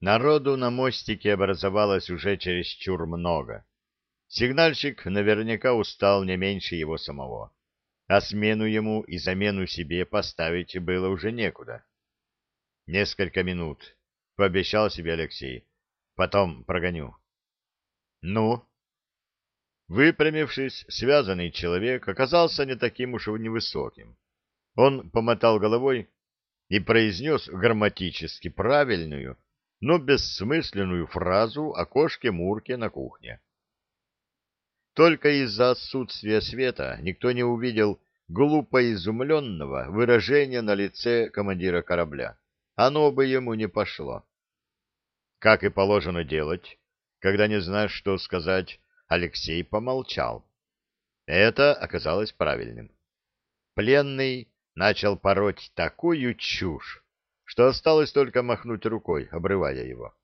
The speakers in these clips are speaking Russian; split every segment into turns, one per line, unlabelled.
Народу на мостике образовалось уже чересчур много. Сигнальщик наверняка устал не меньше его самого, а смену ему и замену себе поставить было уже некуда. Несколько минут, — пообещал себе Алексей, — потом прогоню. Ну? Выпрямившись, связанный человек оказался не таким уж и невысоким. Он помотал головой и произнес грамматически правильную, но бессмысленную фразу о кошке-мурке на кухне. Только из-за отсутствия света никто не увидел глупо изумленного выражения на лице командира корабля. Оно бы ему не пошло. Как и положено делать, когда не знаешь, что сказать, Алексей помолчал. Это оказалось правильным. Пленный начал пороть такую чушь, что осталось только махнуть рукой, обрывая его.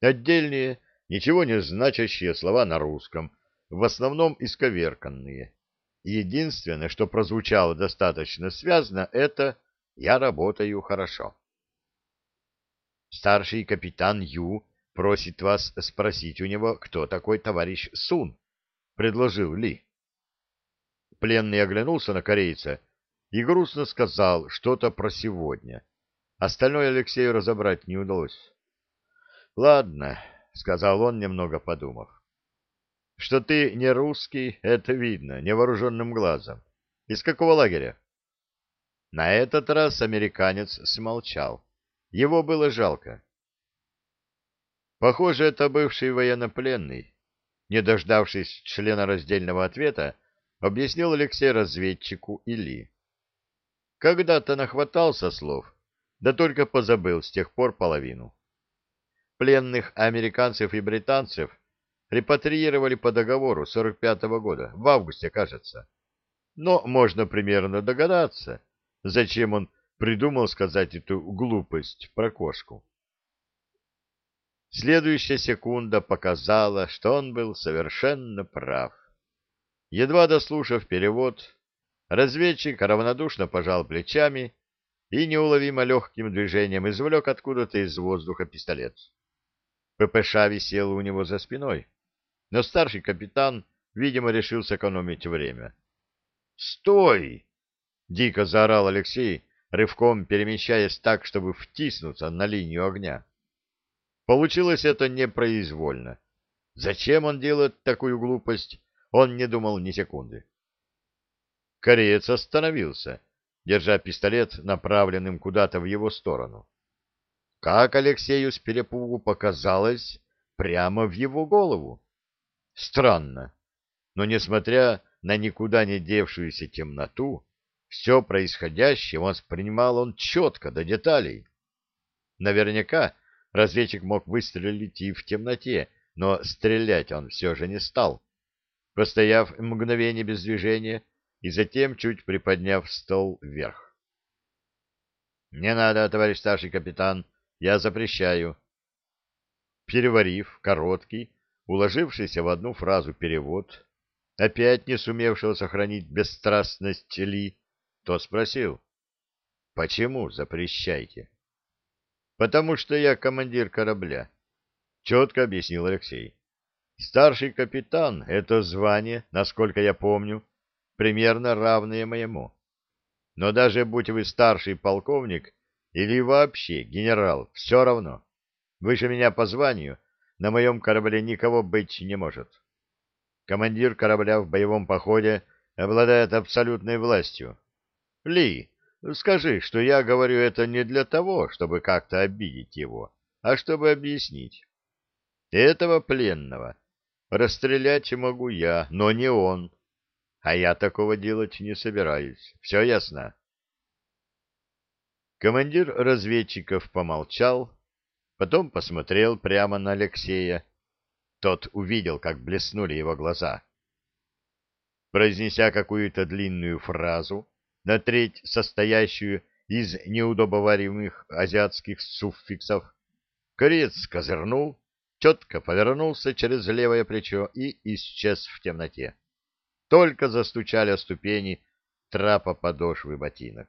Отдельные, ничего не значащие слова на русском, в основном исковерканные. Единственное, что прозвучало достаточно связно, это «я работаю хорошо». Старший капитан Ю просит вас спросить у него, кто такой товарищ Сун, — предложил Ли. Пленный оглянулся на корейца и грустно сказал что-то про сегодня. Остальное Алексею разобрать не удалось. — Ладно, — сказал он, немного подумав. — Что ты не русский, это видно невооруженным глазом. Из какого лагеря? На этот раз американец смолчал. Его было жалко. Похоже, это бывший военнопленный. Не дождавшись члена раздельного ответа, объяснил Алексей разведчику Или. Когда-то нахватался слов, да только позабыл с тех пор половину. Пленных американцев и британцев репатриировали по договору 45-го года, в августе, кажется. Но можно примерно догадаться, зачем он придумал сказать эту глупость про кошку. Следующая секунда показала, что он был совершенно прав. Едва дослушав перевод, разведчик равнодушно пожал плечами и неуловимо легким движением извлек откуда-то из воздуха пистолет. ППШ висел у него за спиной, но старший капитан, видимо, решил сэкономить время. «Стой!» — дико заорал Алексей, рывком перемещаясь так, чтобы втиснуться на линию огня. Получилось это непроизвольно. Зачем он делает такую глупость, он не думал ни секунды. Кореец остановился, держа пистолет направленным куда-то в его сторону. Как Алексею с перепугу показалось, прямо в его голову. Странно, но, несмотря на никуда не девшуюся темноту, все происходящее воспринимал он четко до деталей. Наверняка Разведчик мог выстрелить и в темноте, но стрелять он все же не стал. Постояв мгновение без движения и затем чуть приподняв стол вверх. — Не надо, товарищ старший капитан, я запрещаю. Переварив короткий, уложившийся в одну фразу перевод, опять не сумевшего сохранить бесстрастность Ли, то спросил, — Почему запрещаете? — потому что я командир корабля, — четко объяснил Алексей. Старший капитан — это звание, насколько я помню, примерно равное моему. Но даже будь вы старший полковник или вообще генерал, все равно. Выше меня по званию на моем корабле никого быть не может. Командир корабля в боевом походе обладает абсолютной властью. Ли, Скажи, что я говорю это не для того, чтобы как-то обидеть его, а чтобы объяснить. Этого пленного расстрелять могу я, но не он. А я такого делать не собираюсь. Все ясно? Командир разведчиков помолчал, потом посмотрел прямо на Алексея. Тот увидел, как блеснули его глаза. Произнеся какую-то длинную фразу, на треть состоящую из неудобоваримых азиатских суффиксов, кореец козырнул, четко повернулся через левое плечо и исчез в темноте. Только застучали о ступени трапа подошвы ботинок.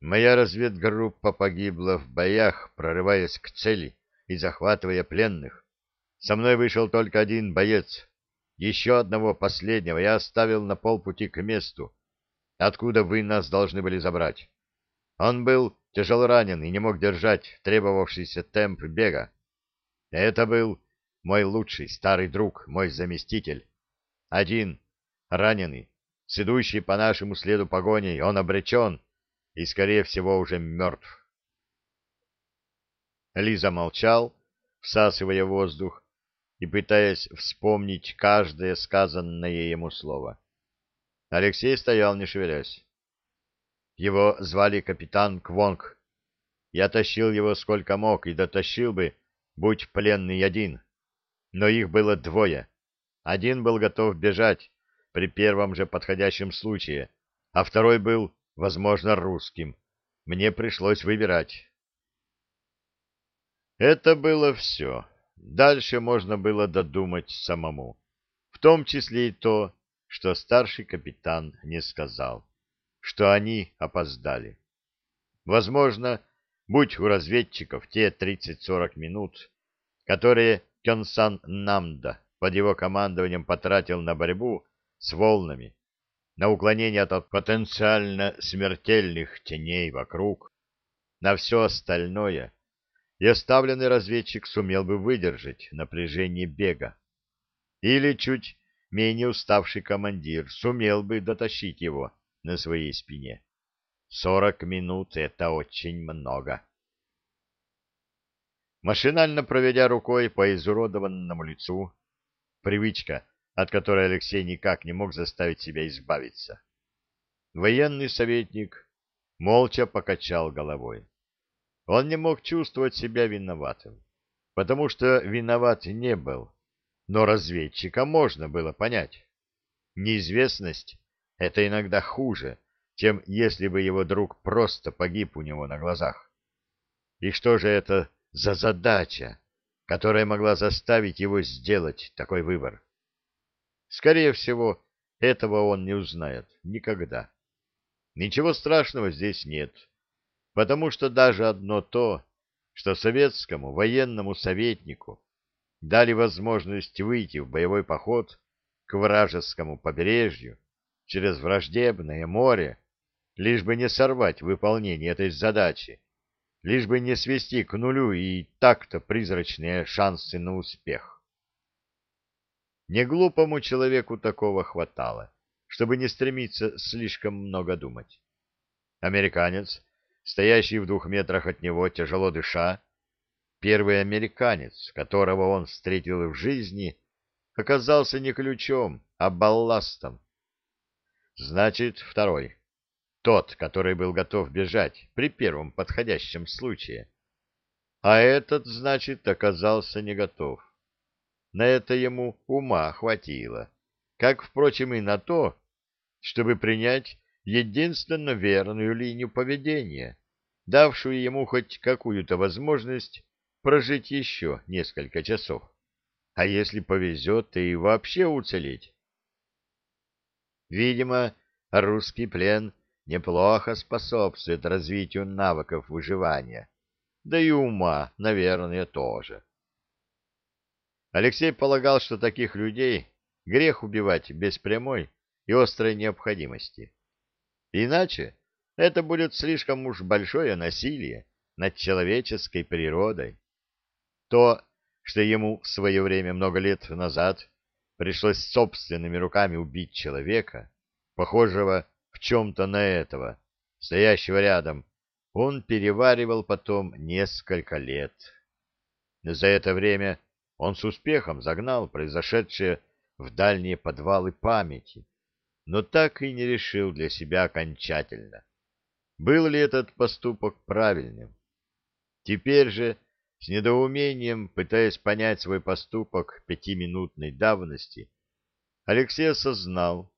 Моя разведгруппа погибла в боях, прорываясь к цели и захватывая пленных. Со мной вышел только один боец. Еще одного последнего я оставил на полпути к месту, откуда вы нас должны были забрать. Он был тяжело ранен и не мог держать требовавшийся темп бега. Это был мой лучший старый друг, мой заместитель. Один, раненый, с идущей по нашему следу погоней, он обречен и, скорее всего, уже мертв. Лиза молчал, всасывая воздух и пытаясь вспомнить каждое сказанное ему слово. Алексей стоял, не шевелясь. Его звали капитан Квонг. Я тащил его сколько мог и дотащил бы, будь пленный один. Но их было двое. Один был готов бежать при первом же подходящем случае, а второй был, возможно, русским. Мне пришлось выбирать. Это было все. Дальше можно было додумать самому, в том числе и то, что старший капитан не сказал, что они опоздали. Возможно, будь у разведчиков те 30-40 минут, которые Кёнсан Намда под его командованием потратил на борьбу с волнами, на уклонение от потенциально смертельных теней вокруг, на все остальное, и оставленный разведчик сумел бы выдержать напряжение бега. Или чуть менее уставший командир сумел бы дотащить его на своей спине. Сорок минут — это очень много. Машинально проведя рукой по изуродованному лицу, привычка, от которой Алексей никак не мог заставить себя избавиться, военный советник молча покачал головой. Он не мог чувствовать себя виноватым, потому что виноват не был, но разведчика можно было понять. Неизвестность — это иногда хуже, чем если бы его друг просто погиб у него на глазах. И что же это за задача, которая могла заставить его сделать такой выбор? Скорее всего, этого он не узнает никогда. Ничего страшного здесь нет, потому что даже одно то, что советскому военному советнику дали возможность выйти в боевой поход к вражескому побережью через враждебное море, лишь бы не сорвать выполнение этой задачи, лишь бы не свести к нулю и так-то призрачные шансы на успех. Неглупому человеку такого хватало, чтобы не стремиться слишком много думать. Американец, стоящий в двух метрах от него, тяжело дыша, первый американец, которого он встретил в жизни, оказался не ключом, а балластом. Значит, второй тот, который был готов бежать при первом подходящем случае. А этот, значит, оказался не готов. На это ему ума хватило, как, впрочем, и на то, чтобы принять единственно верную линию поведения, давшую ему хоть какую-то возможность прожить еще несколько часов. А если повезет, то и вообще уцелеть. Видимо, русский плен — неплохо способствует развитию навыков выживания, да и ума, наверное, тоже. Алексей полагал, что таких людей грех убивать без прямой и острой необходимости. Иначе это будет слишком уж большое насилие над человеческой природой. То, что ему в свое время много лет назад пришлось собственными руками убить человека, похожего в чем-то на этого, стоящего рядом, он переваривал потом несколько лет. За это время он с успехом загнал произошедшее в дальние подвалы памяти, но так и не решил для себя окончательно, был ли этот поступок правильным. Теперь же, с недоумением, пытаясь понять свой поступок пятиминутной давности, Алексей осознал,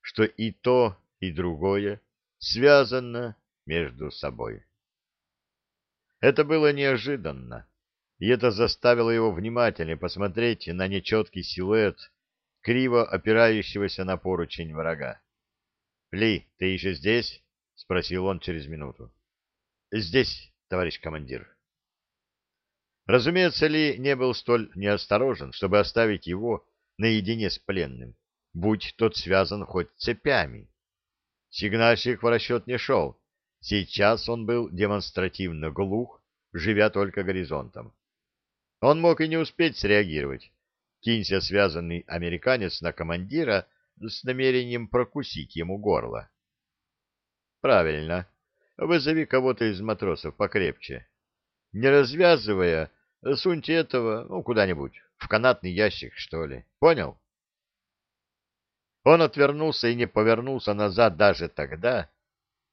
что и то, и другое связано между собой. Это было неожиданно, и это заставило его внимательнее посмотреть на нечеткий силуэт криво опирающегося на поручень врага. — Ли, ты еще здесь? — спросил он через минуту. здесь, товарищ командир. Разумеется, Ли не был столь неосторожен, чтобы оставить его наедине с пленным, будь тот связан хоть цепями. Сигнальщик в расчет не шел. Сейчас он был демонстративно глух, живя только горизонтом. Он мог и не успеть среагировать. Кинься связанный американец на командира с намерением прокусить ему горло. Правильно. Вызови кого-то из матросов покрепче. Не развязывая, суньте этого, ну, куда-нибудь, в канатный ящик, что ли. Понял? Он отвернулся и не повернулся назад даже тогда,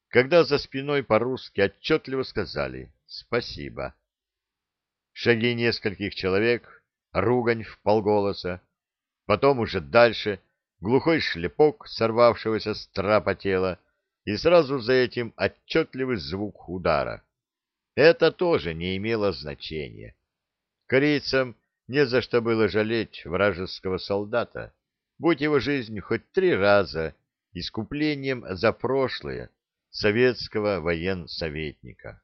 когда за спиной по-русски отчетливо сказали «спасибо». Шаги нескольких человек, ругань в полголоса, потом уже дальше глухой шлепок сорвавшегося с трапа тела и сразу за этим отчетливый звук удара. Это тоже не имело значения. Корейцам не за что было жалеть вражеского солдата, будь его жизнь хоть три раза искуплением за прошлое советского военсоветника.